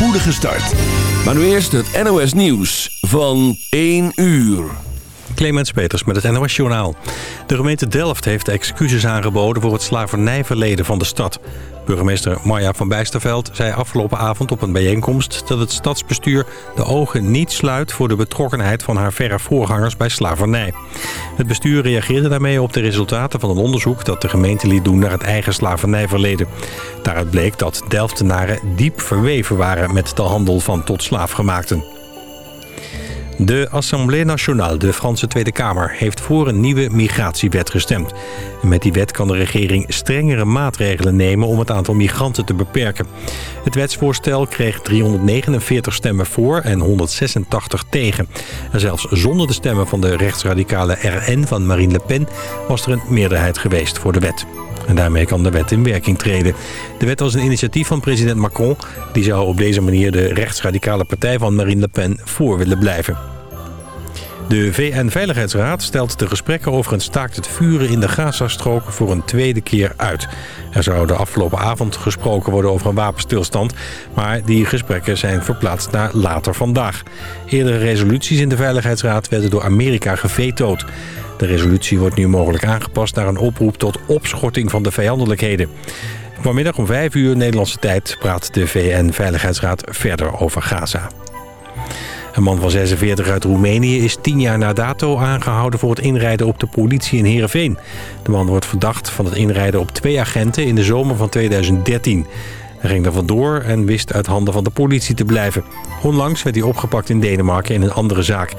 spoedige start. Maar nu eerst het NOS Nieuws van 1 uur. Clemens Peters met het NOS Journaal. De gemeente Delft heeft excuses aangeboden voor het slavernijverleden van de stad. Burgemeester Marja van Bijsterveld zei afgelopen avond op een bijeenkomst... dat het stadsbestuur de ogen niet sluit voor de betrokkenheid van haar verre voorgangers bij slavernij. Het bestuur reageerde daarmee op de resultaten van een onderzoek... dat de gemeente liet doen naar het eigen slavernijverleden. Daaruit bleek dat Delftenaren diep verweven waren met de handel van tot slaafgemaakten. De Assemblée Nationale, de Franse Tweede Kamer, heeft voor een nieuwe migratiewet gestemd. met die wet kan de regering strengere maatregelen nemen om het aantal migranten te beperken. Het wetsvoorstel kreeg 349 stemmen voor en 186 tegen. En zelfs zonder de stemmen van de rechtsradicale RN van Marine Le Pen was er een meerderheid geweest voor de wet. En daarmee kan de wet in werking treden. De wet was een initiatief van president Macron. Die zou op deze manier de rechtsradicale partij van Marine Le Pen voor willen blijven. De VN-veiligheidsraad stelt de gesprekken over een staakt het vuren in de Gazastrook voor een tweede keer uit. Er zou de afgelopen avond gesproken worden over een wapenstilstand, maar die gesprekken zijn verplaatst naar later vandaag. Eerdere resoluties in de Veiligheidsraad werden door Amerika gevetood. De resolutie wordt nu mogelijk aangepast naar een oproep tot opschorting van de vijandelijkheden. Vanmiddag om 5 uur Nederlandse tijd praat de VN-veiligheidsraad verder over Gaza. Een man van 46 uit Roemenië is tien jaar na dato aangehouden voor het inrijden op de politie in Heerenveen. De man wordt verdacht van het inrijden op twee agenten in de zomer van 2013. Hij ging er vandoor en wist uit handen van de politie te blijven. Onlangs werd hij opgepakt in Denemarken in een andere zaak.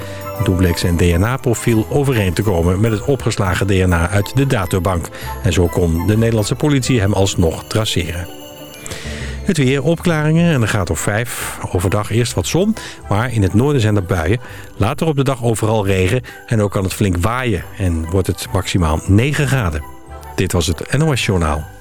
toen bleek zijn DNA-profiel overeen te komen met het opgeslagen DNA uit de databank. En zo kon de Nederlandse politie hem alsnog traceren. Het weer, opklaringen en er gaat op 5. Overdag eerst wat zon, maar in het noorden zijn er buien. Later op de dag overal regen en ook kan het flink waaien. En wordt het maximaal 9 graden. Dit was het NOS Journaal.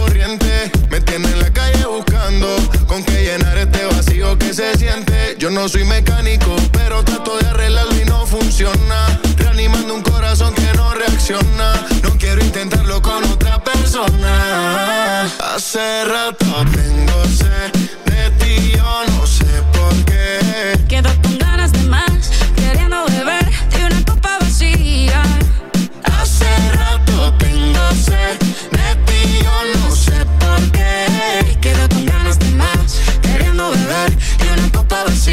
corriente. Me tiene en la calle buscando con qué llenar este vacío que se siente. Yo no soy mecánico, pero trato de arreglarlo y no funciona. Reanimando un corazón que no reacciona. No quiero intentarlo con otra persona. Hace rato tengo sed de ti, yo no sé por qué. Quédate Ah,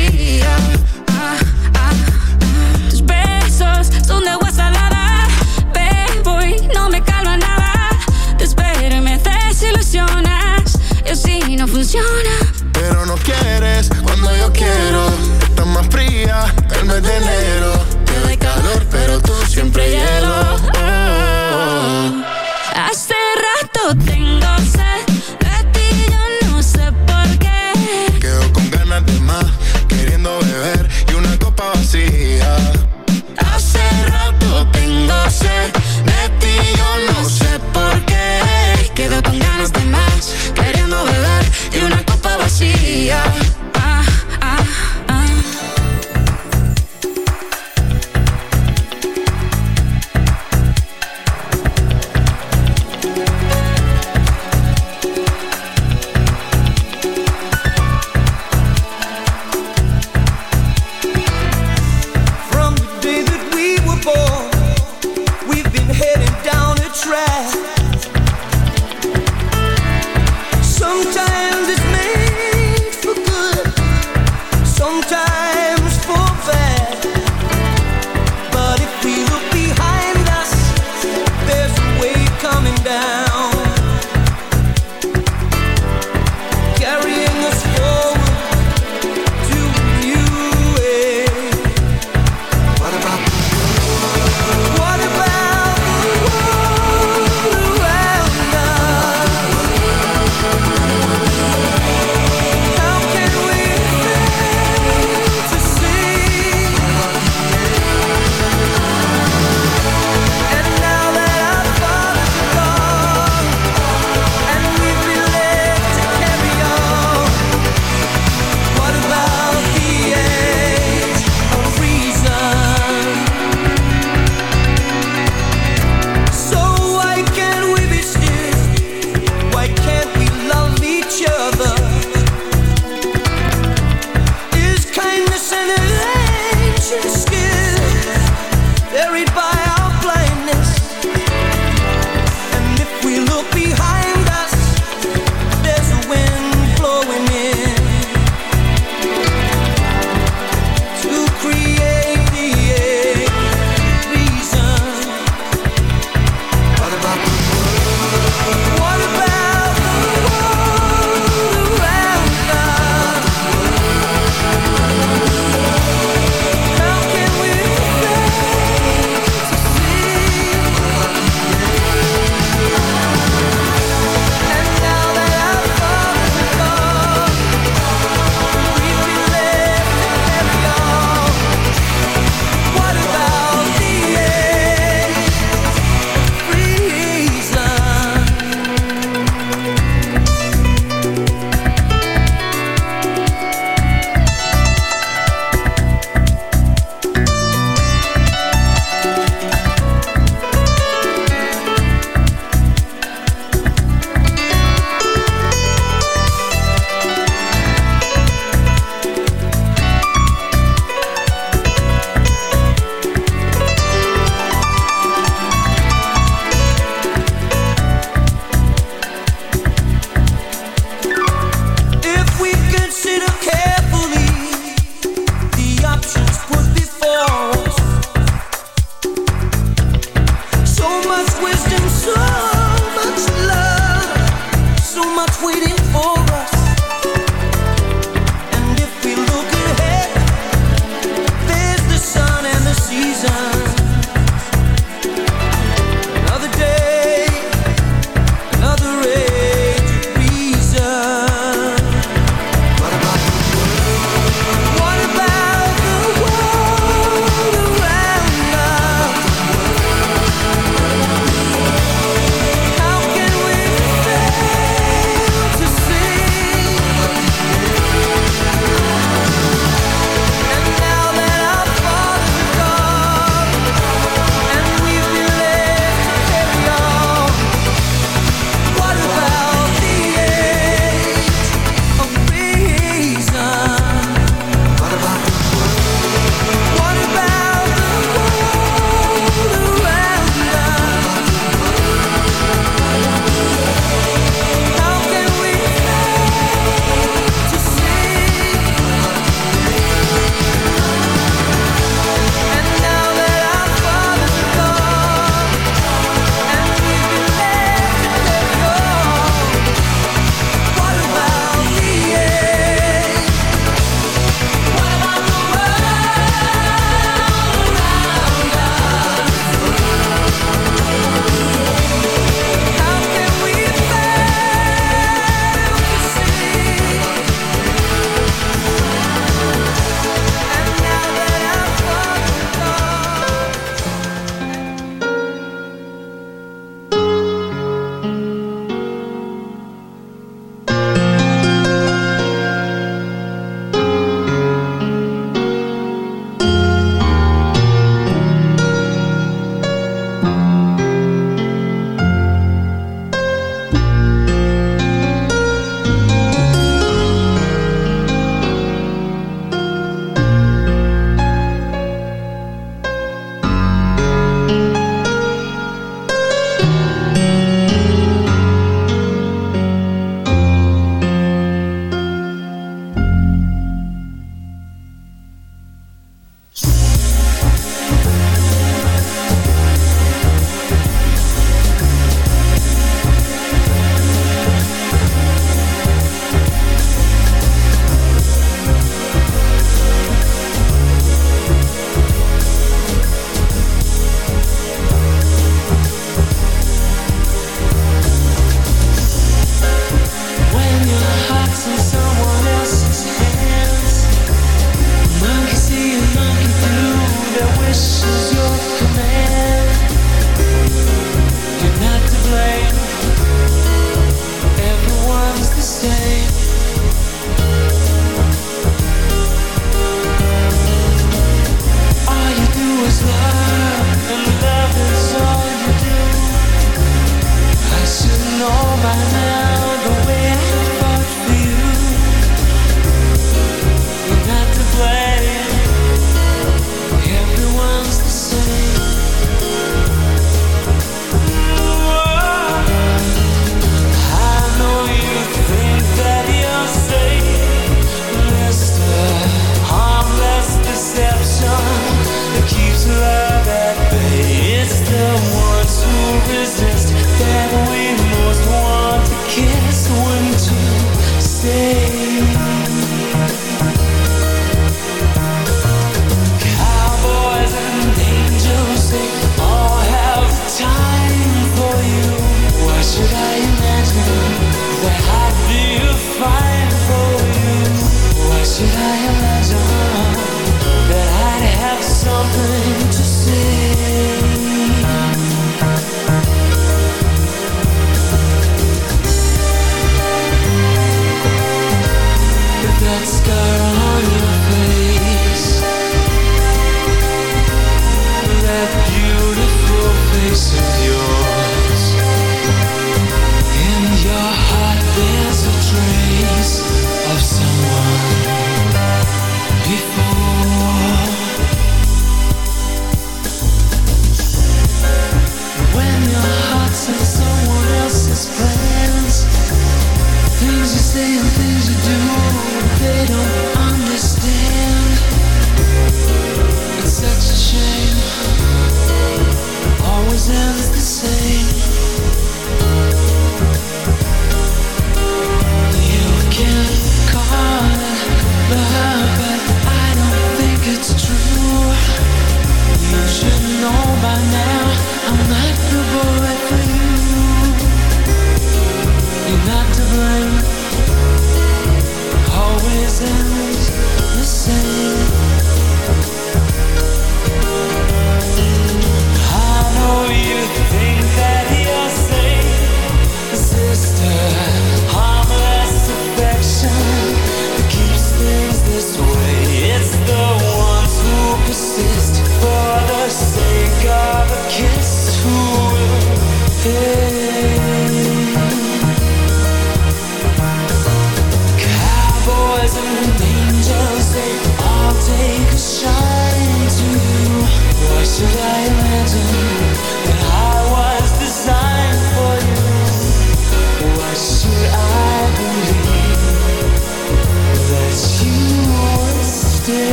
ah, ah. Tus besos son de agua salada. Bebo y no me calma nada. Te espero y me desilusionas. Y así no funciona. Pero no quieres cuando yo quiero. Estás más fría el mes de enero. Te doy calor, pero tú siempre hielo sé de ti, yo no sé por qué. Quedo con ganas de más, queriendo beber de una copa vacía.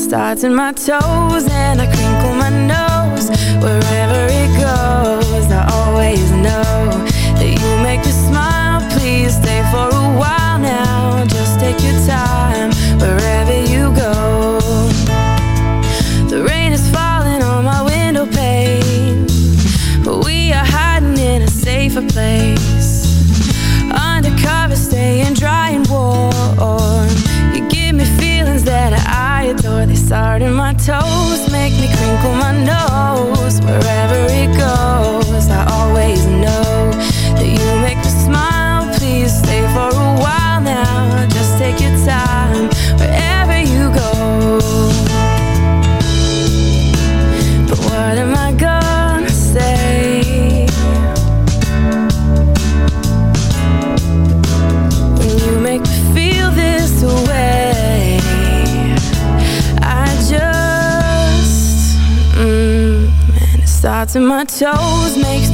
Starts in my toes and I in my toes, makes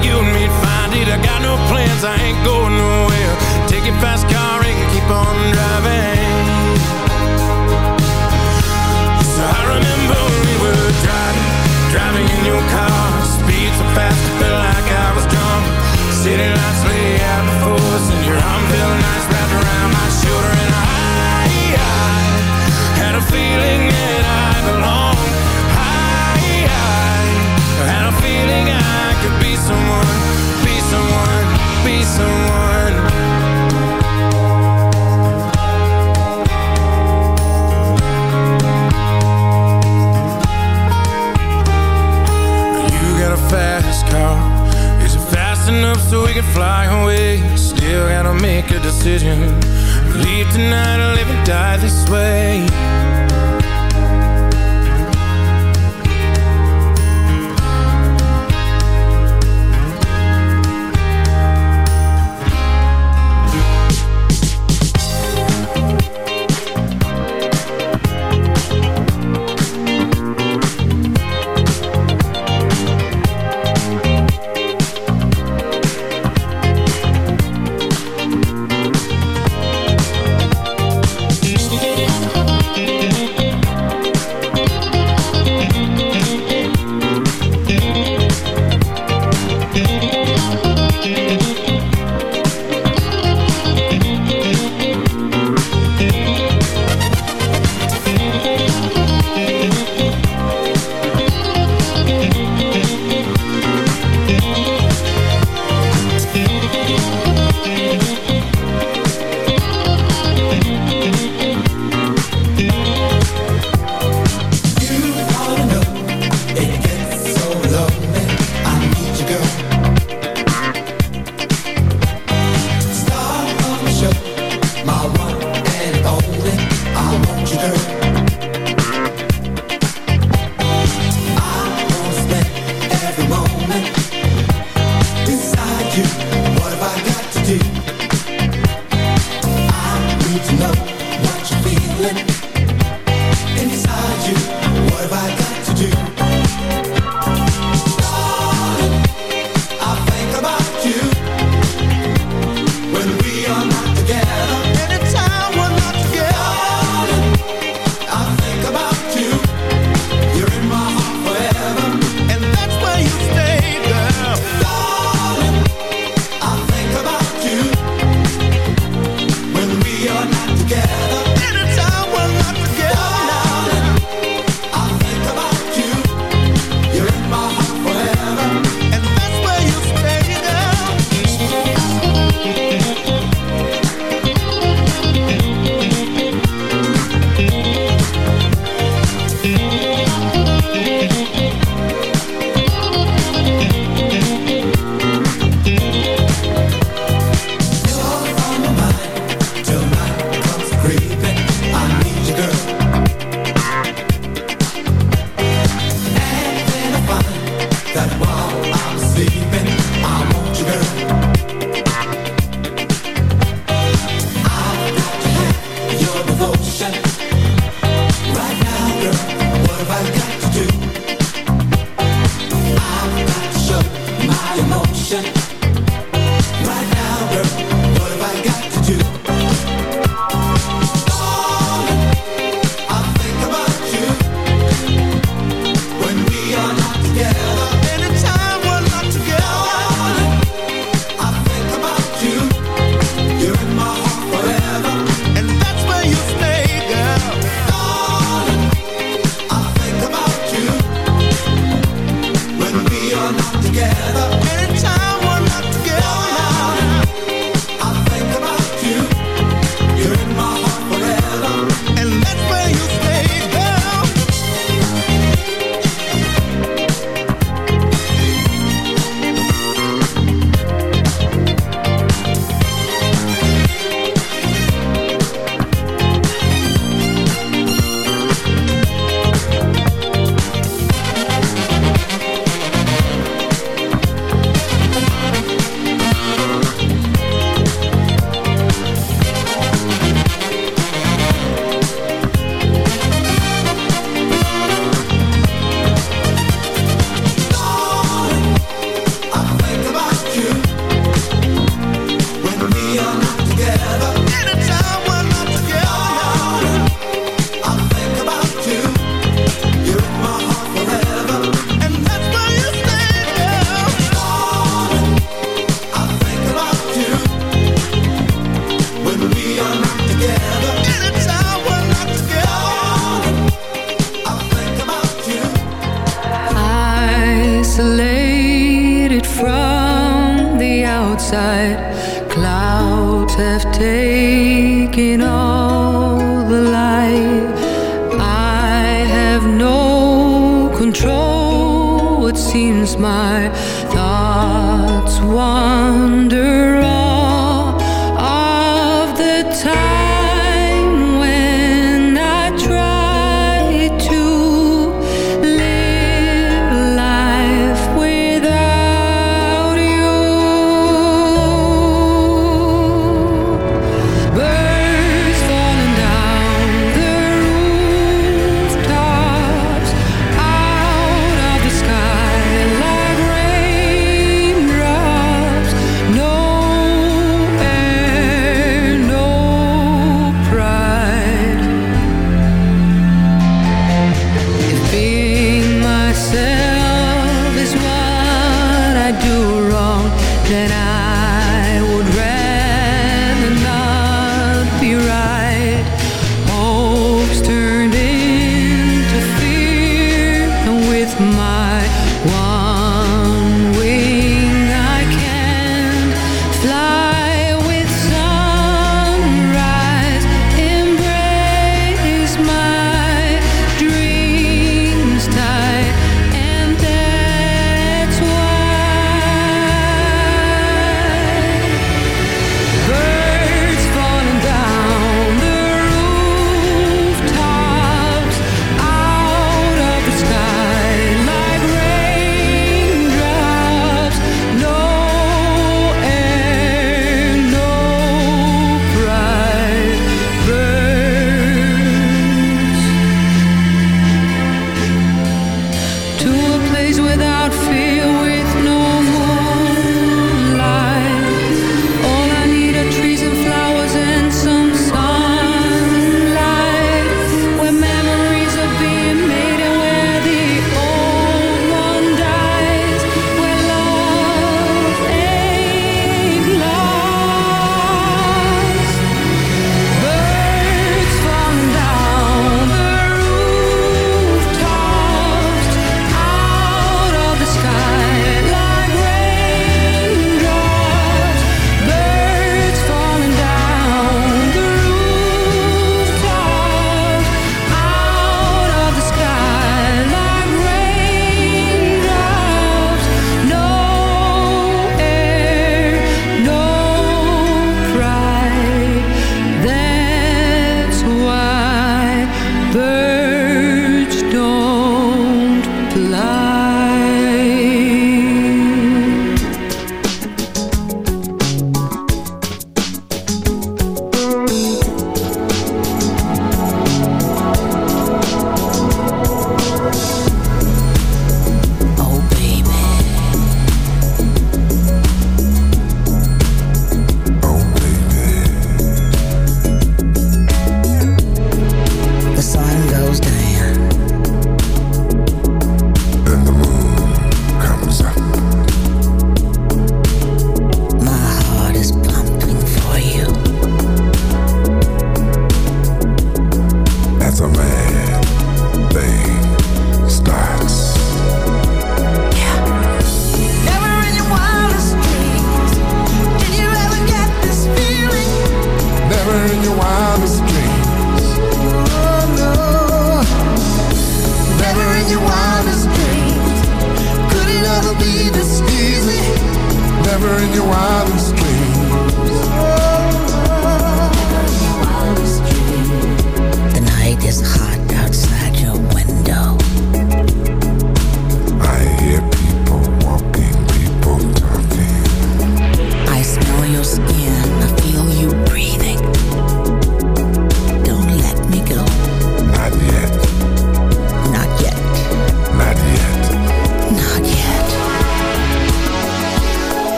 I got no plans, I ain't going nowhere. Take your fast car and keep on driving. So I remember we were driving Driving in your car. Speed so fast I felt like I was drunk. City lights lay out before us And your arm felt nice wrapped around my shoulder. And I, I had a feeling that I belonged. I, I had a feeling I could be someone Be someone, be someone. You got a fast car. Is it fast enough so we can fly away? Still gotta make a decision. Leave tonight or live and die this way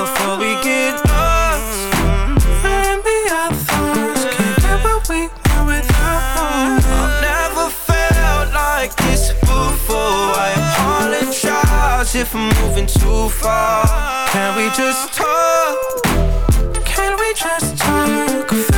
before we get lost. Can't get what we want without. I've never felt like this before. I if I'm moving too far. Can we just talk? Can we just talk?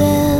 Yourself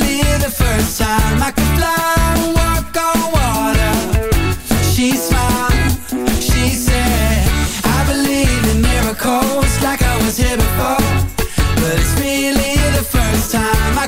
the first time I can fly and walk on water. She smiled, she said, I believe in miracles like I was here before. But it's really the first time I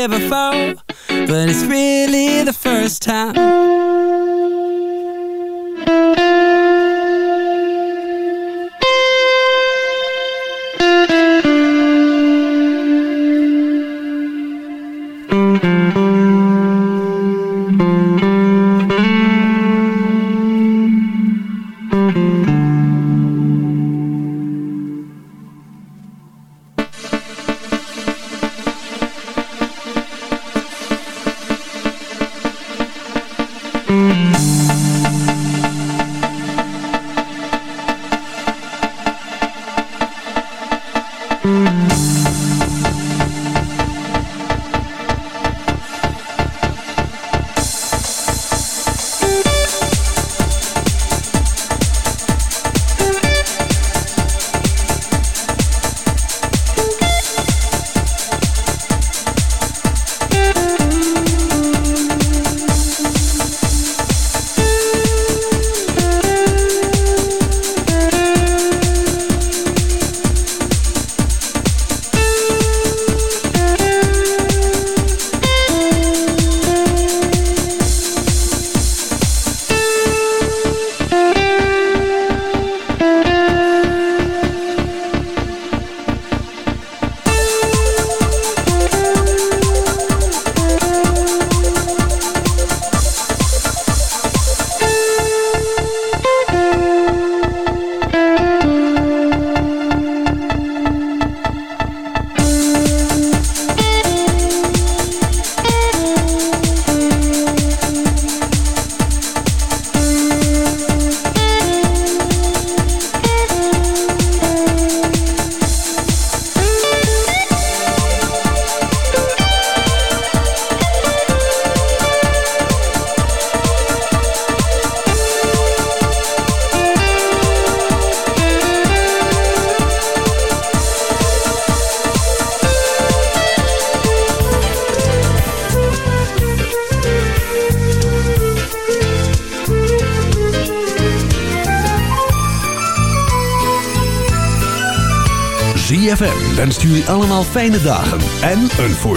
like I fijne dagen en een voorspoedig